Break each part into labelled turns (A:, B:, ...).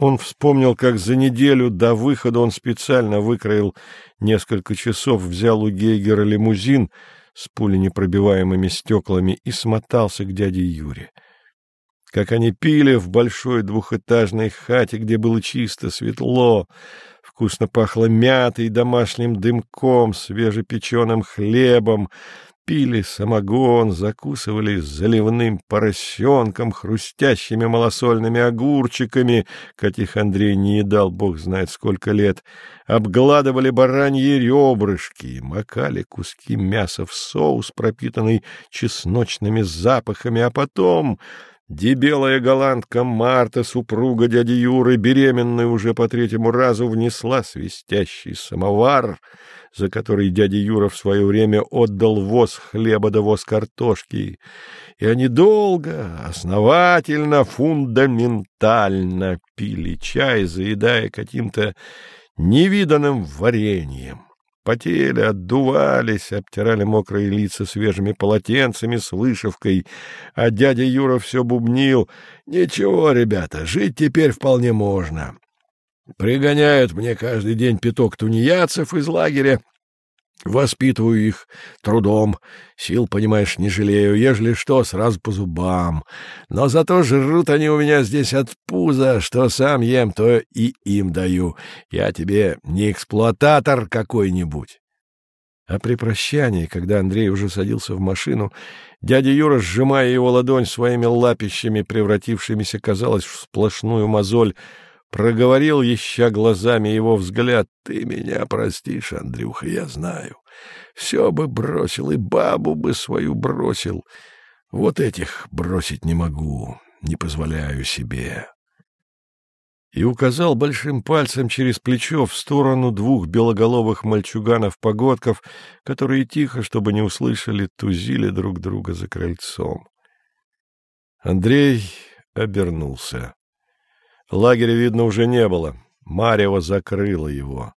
A: Он вспомнил, как за неделю до выхода он специально выкроил несколько часов, взял у Гейгера лимузин с пуленепробиваемыми стеклами и смотался к дяде Юре. Как они пили в большой двухэтажной хате, где было чисто, светло, вкусно пахло мятой, домашним дымком, свежепеченым хлебом, пили самогон, закусывали заливным поросенком, хрустящими малосольными огурчиками, каких Андрей не едал бог знает сколько лет, обгладывали бараньи ребрышки, макали куски мяса в соус, пропитанный чесночными запахами, а потом... Дебелая голландка Марта, супруга дяди Юры, беременная уже по третьему разу, внесла свистящий самовар — за который дядя Юра в свое время отдал воз хлеба да воз картошки. И они долго, основательно, фундаментально пили чай, заедая каким-то невиданным вареньем. Потели, отдувались, обтирали мокрые лица свежими полотенцами с вышивкой, а дядя Юра все бубнил. «Ничего, ребята, жить теперь вполне можно. Пригоняют мне каждый день пяток тунеядцев из лагеря, Воспитываю их трудом, сил, понимаешь, не жалею, ежели что, сразу по зубам. Но зато жрут они у меня здесь от пуза, что сам ем, то и им даю. Я тебе не эксплуататор какой-нибудь. А при прощании, когда Андрей уже садился в машину, дядя Юра, сжимая его ладонь своими лапищами, превратившимися, казалось, в сплошную мозоль, проговорил, ища глазами его взгляд. — Ты меня простишь, Андрюха, я знаю. Все бы бросил, и бабу бы свою бросил. Вот этих бросить не могу, не позволяю себе. И указал большим пальцем через плечо в сторону двух белоголовых мальчуганов-погодков, которые тихо, чтобы не услышали, тузили друг друга за крыльцом. Андрей обернулся. Лагеря, видно, уже не было. Марева закрыла его.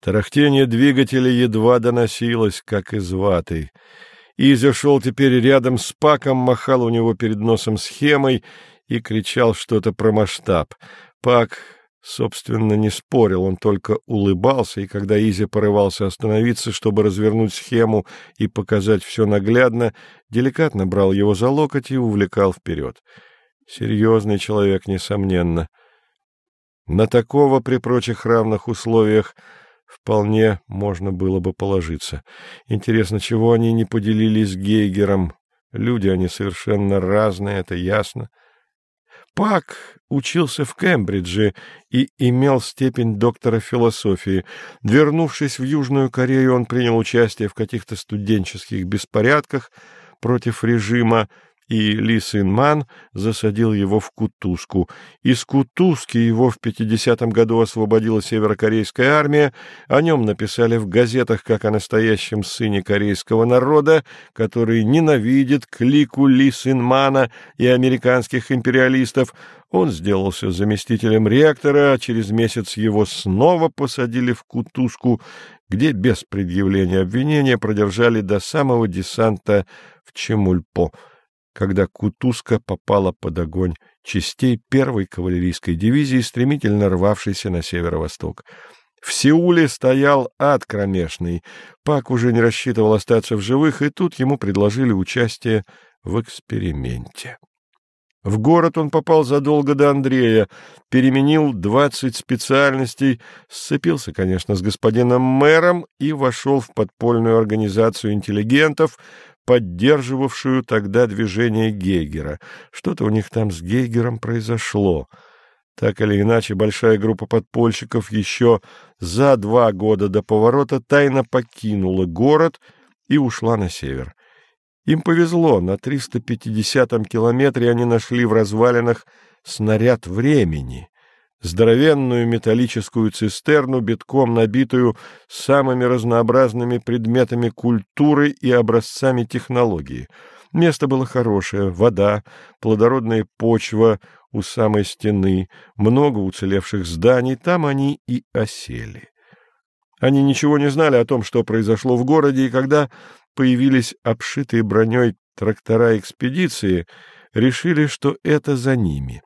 A: Тарахтение двигателя едва доносилось, как из ваты. Изя шел теперь рядом с Паком, махал у него перед носом схемой и кричал что-то про масштаб. Пак, собственно, не спорил, он только улыбался, и когда Изя порывался остановиться, чтобы развернуть схему и показать все наглядно, деликатно брал его за локоть и увлекал вперед. Серьезный человек, несомненно. На такого при прочих равных условиях вполне можно было бы положиться. Интересно, чего они не поделились с Гейгером? Люди они совершенно разные, это ясно. Пак учился в Кембридже и имел степень доктора философии. Вернувшись в Южную Корею, он принял участие в каких-то студенческих беспорядках против режима, и Ли Сын Ман засадил его в Кутузку. Из Кутузки его в 50-м году освободила северокорейская армия, о нем написали в газетах как о настоящем сыне корейского народа, который ненавидит клику Ли Сын Мана и американских империалистов. Он сделался заместителем ректора, а через месяц его снова посадили в Кутузку, где без предъявления обвинения продержали до самого десанта в Чемульпо когда Кутузка попала под огонь частей первой кавалерийской дивизии, стремительно рвавшейся на северо-восток. В Сеуле стоял ад кромешный. Пак уже не рассчитывал остаться в живых, и тут ему предложили участие в эксперименте. В город он попал задолго до Андрея, переменил двадцать специальностей, сцепился, конечно, с господином мэром и вошел в подпольную организацию интеллигентов, поддерживавшую тогда движение Гейгера. Что-то у них там с Гейгером произошло. Так или иначе, большая группа подпольщиков еще за два года до поворота тайно покинула город и ушла на север. Им повезло, на 350-м километре они нашли в развалинах снаряд времени, здоровенную металлическую цистерну, битком набитую самыми разнообразными предметами культуры и образцами технологии. Место было хорошее, вода, плодородная почва у самой стены, много уцелевших зданий, там они и осели. Они ничего не знали о том, что произошло в городе, и когда появились обшитые броней трактора экспедиции, решили, что это за ними.